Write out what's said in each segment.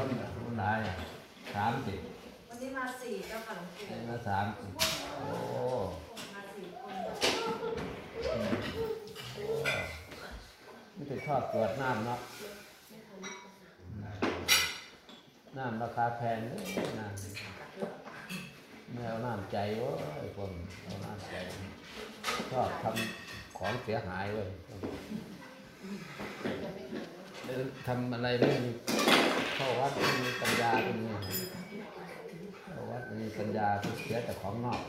คนคนหลายสามสิบวันนี้มาสี่เจ้าค่ะหลวงปู่ได้มาสามสิบโอ้มาสี่คนไม่ได้ชอบตรวจน้ำเนาะน้ำราคาแพงเลยน้ำไม่เอาน้ำใจเว้ยคนเอาน้ำใจชอบทำของเสียหายเว้ยเดินทำอะไรไม่มี เข้าวัดมีปัญญาเป็นไงเข้าวัดมีปัญญาคือเสียแต่ของนอก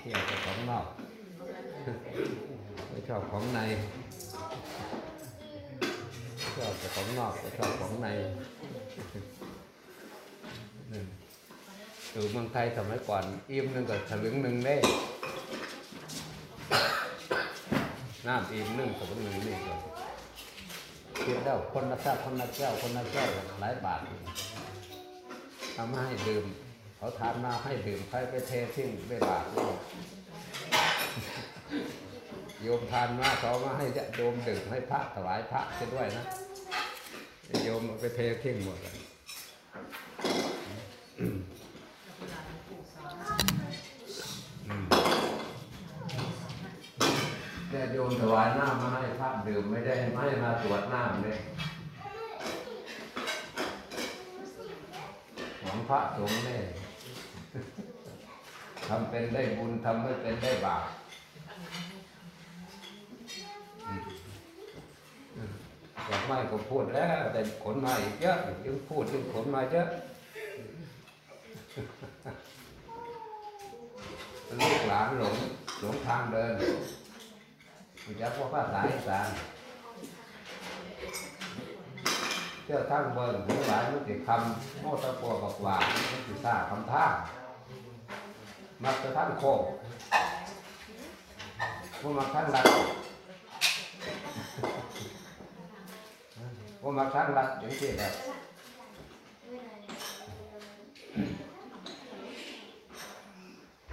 เสียแต่ของนอกไม่ชอบของในชอบแต่ของนอกไม่ชอบของในอือยู่เมืองไทยสมัยก่อนอิ่มหนึ่งกับถลึงหนึ่งได้น้ำอิ่มหนึ่งกับหนึ่งนี่ก็ คิดแล้วคนละแก้วคนละแก้วคนละแก้วหลายบาททำมาให้ดื่มเขาทานมาให้ดื่มใครไปเททิ้งได้บาทโยมทานมาเขามาให้โยมดื่มให้พระถวายพระจะด้วยนะโยมไปเททิ้งหมดเลยอืมแต่โยมถวายน้ำมาให้พระดื่มไม่ได้ไม่มาตรวจน้ำเลยของพระสงฆ์เนี่ยทำเป็นได้บุญทำไม่เป็นได้บาปดอกไม้ก็พูดแล้ว แต่ขนมาอีกเยอะยิ่งพูดยิ่งขนมาเยอะลูกหลานหลงหลงทางเดิน มันจะพวกภาษาอีสานเจ้าทางเบิร์ทั้งหลายมันติดคำโมตะปัวกับว่ามันติดซ่าคำท่ามักจะท่านโคกมันมักท่านรักผมมาทั้งรักอย่างที่แบบ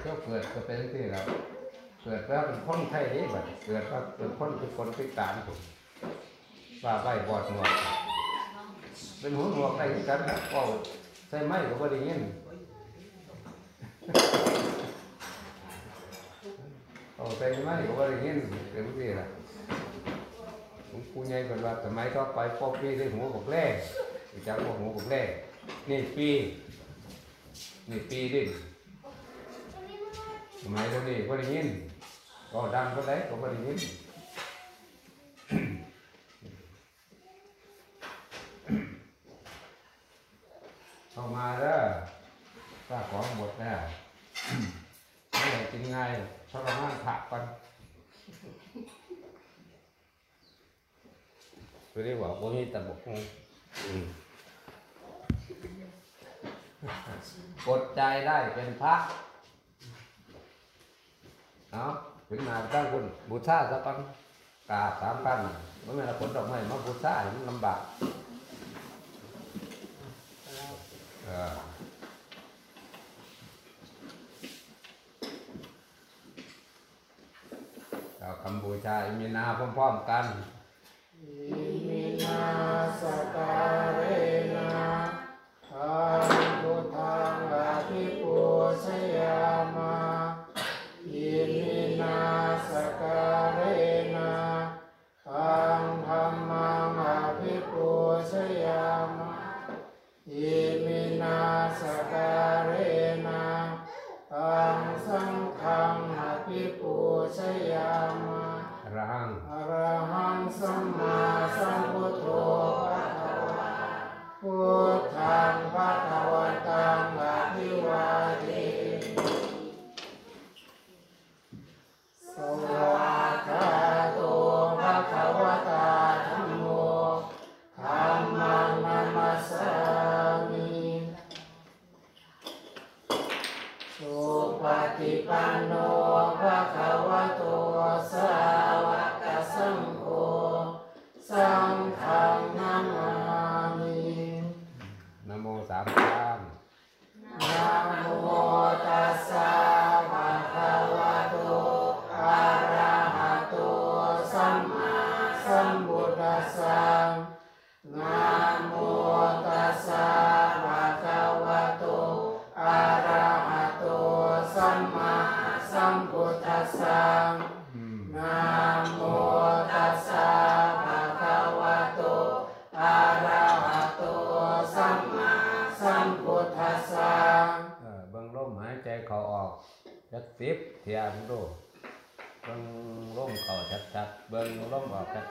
ก็เกิดก็เป็นที่เรา เกิดแล้วเป็นคนไทยนี่บัดเกิดว่าเป็นคนเป็นคนพิการผมว่าใบบอดหนวดเป็นหูหนวกได้คือกันนะก็ใส่ไม้ก็บ่ได้ยินเอาใส่ไม้ก็บ่ได้ยินเป็นที่ละผมผู้ใหญ่เป็นว่าสมัยก็ไปพบพี่ได้หัวบกแร่รู้จักว่าหัวบกแร่นี่ปีนี่ปีดิสมัยเท่านี้ก็ได้ยิน ก็ดังก็ได้ก็ไม่ได้ยินเข้ามาแล้วข้าของหมดแล้วไม่ได้กิง่ายทรมานผักกันคือได้บอกว่ามีแต่บกงอืมกดใจได้เป็นพระเนาะ ถึงมาตั้งบุญบูชาสักปันกาสามพันเมื่อเราผลดอกไม้มาบูชามันลำบากเออเราคำบูชาอิมินาพร้อมๆกันอิมินาสการ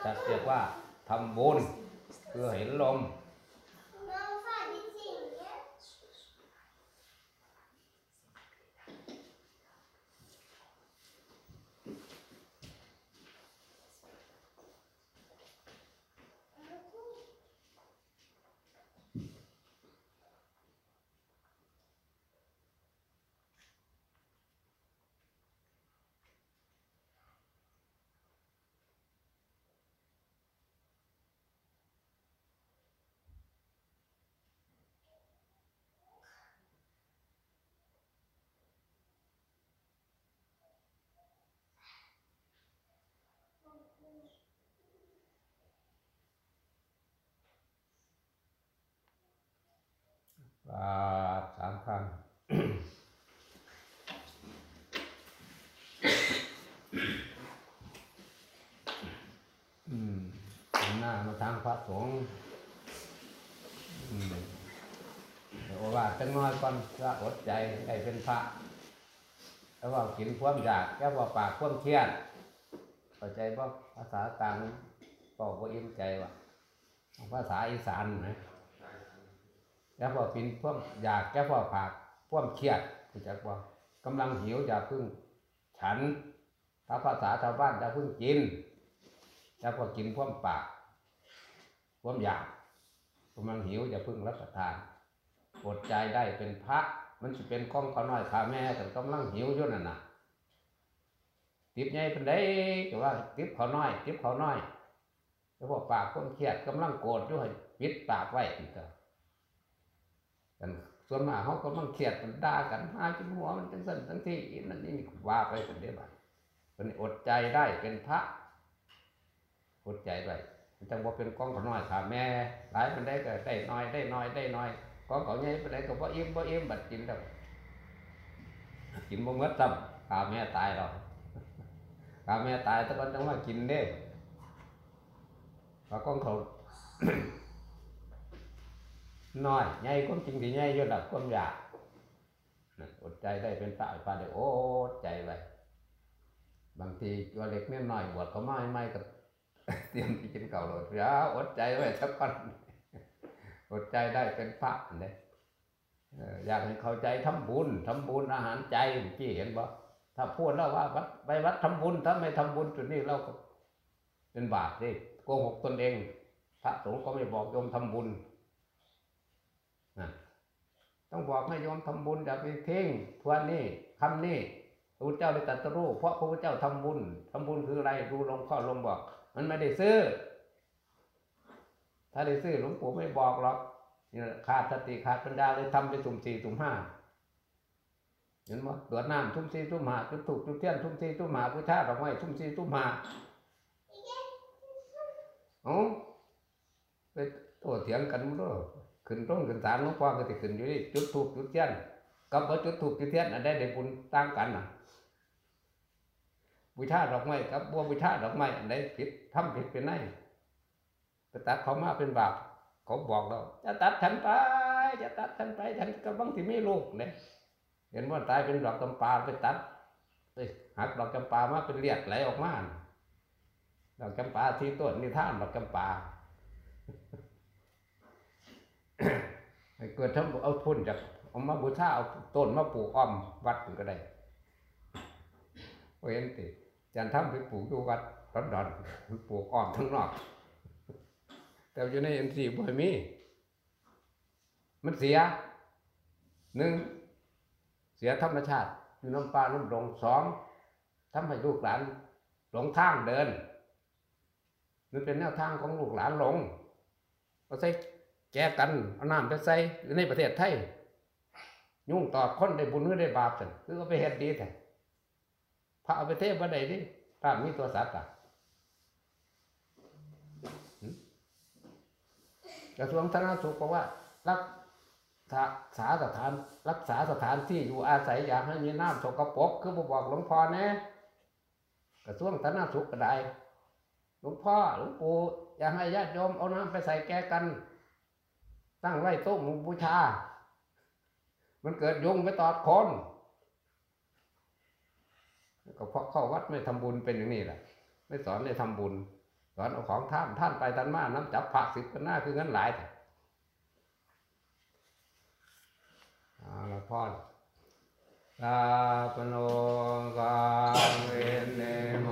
จัดเรียกว่าทำบุญคือเห็นลม บาทสามครั้งอืมหันหน้ามาทางพระสงฆ์อืมเดี๋ยวว่าจังน้อยก่อนพระอดใจได้เป็นพระแล้วว่ากินความอยากแล้วว่าปากความเครียดเข้าใจบ่ภาษาต่างบอกว่าอิ่มใจว่ะภาษาอีสานนะ แล้วพอปินพวกอยากแก้พอปากพวกเครียดรู้จักว่ากำลังหิวอย่าพึ่งฉัน ถ้าภาษาชาวบ้านอย่าพึ่งกินแล้วพอกินพวกปากพวกอยากกำลังหิวอย่าพึ่งรับประทานอดใจได้เป็นพระมันจะเป็นข้องเขาน้อยขาแม่แต่กำลังหิวอยู่นั่นน่ะติบใหญ่เป็นได้แต่ว่าติบเขาน้อย ติบเขาน้อยแล้วพอปากคนเครียดกำลังโกรธด้วยปิดปากไว้อีกแล้ว กันส่วนมากเขาก็มันเครียดมันด่ากันหาจนหัวมันจังสั่นทั้งที่นั่นนี่ว่าไปเป็นเดียบัดเป็นอดใจได้เป็นพระอดใจได้จังว่าเป็นกองขน้อยขาแม่ หลายมันได้ก็ได้น้อยได้น้อยได้น้อยกองเขาใหญ่ไปได้ก็บ่อิ่มบ่อิ่มบัดกินแล้วกินบ่หมดซ้ำขาแม่ตายแล้วขาแม่ตายแตะวันจังว่ากินเด้ว่ากองเขา น้อยใหญ่ความจริงที่ใหญ่อยดับความอยากอดใจได้เป็นพระพระได้โอดใจไว้บางทีตัวเล็กเน้น้อยบวชเขามาไม่ก็เตรียมที่กินเก่าเลยอย่าอดใจไว้สักวันอดใจได้เป็นพระเนี่ยอยากให้เข้าใจทำบุญทำบุญอาหารใจเมื่อกี้เห็นบ่ถ้าพูดแล้วว่าวัดไปวัดทำบุญถ้าไม่ทำบุญจุดนี้เราก็เป็นบาปดิโกหกตนเอง พระสงฆ์ก็ไม่บอกโยมทำบุญ ต้องบอกให้โยมทำบุญอย่าไปเพ่งทวนนี่คำนี่พระพุทธเจ้าได้ตรัสรู้เพราะพระพุทธเจ้าทำบุญทำบุญคืออะไรดูลงข้อลงบอก มันไม่ได้ซื้อ ถ้าได้ซื้อหลวงปู่ไม่บอกหรอกขาดสติขาดปัญญาเลยทำไปสุ่มสี่สุ่มห้าเห็นไหมตรวจน้ำทุ่มสี่ทุ่มห้าจุดถูกจุดเทียนทุ่มสี่ทุ่มห้ากุชาดอกไม้ทุ่มสี่ทุ่มห้าเอ้าไปโต้เถียงกันมั้งด้วย ขึ้นต้นขึ้นศาลหลวงพ่อก็จะขึ้นอยู่นี่จุดถูกจุดเทียนกับบ่จุดถูกจุดเทียนอันใดได้บุญต่างกันนะบูชาดอกไม้กับบัวบูชาดอกไม้อันใดผิดทำผิดเป็นไงไปตัดเขามาเป็นบาปเขาบอกเราจะตัดฉันไป จะตัดฉันไปฉันกำลังที่ไม่ลูกเนี่ยเห็นว่าตายเป็นดอกจำปาไปตัดไปหักดอกจำปามาเป็นเลียดไหลออกมาดอกจำปาที่ต้นนิท่านดอกจำปา เกิดทั้งเอาทุนจากเอามาบูชาเอาต้นมาปลูกอ้อมวัดก็ได้เพราะเห็นติจันทำไปปลูกอยู่วัดร้อนดอนปลูกอ้อมทั้งนอก แต่อยู่ในเอ็นซีบ่มี มันเสียหนึ่งเสียธรรมชาติ อยู่น้ำปลาน้ำดงสองทำให้ลูกหลานหลงทางเดินมันเป็นแนวทางของลูกหลานหลงก็ใช่ แก้กันเอาน้ำไปใส่ในประเทศไทย ยุ่งตอบคนได้บุญหรือได้บาปสันคือเอาไปเฮ็ดดีแต่พระเอาไปเทศบ่ได้ดิถ้ามีตัวสัตว์อะกระทรวงสาธารณสุขบอกว่า รักษาสถาน รักษาสถานที่อยู่อาศัยอยากให้มีน้ำสกปรกคือบอกหลวงพ่อแน่กระทรวงสาธารณสุขก็ได้หลวงพ่อหลวงปู่อยากให้ญาติโยมเอาน้ำไปใส่แก้กัน ตั้งไว้โต๊ะหมู่บูชา มันเกิดยุงไปตอดคนก็เพราะเข้าวัดไม่ทำบุญเป็นอย่างนี้แหละ ไม่สอนให้ทำบุญ สอนเอาของท่านท่านไปท่านมาน้ำจับผักสิบกันหน้าคือเงินหลายแต่อาละพ่อลาปโนกังเวนเนโม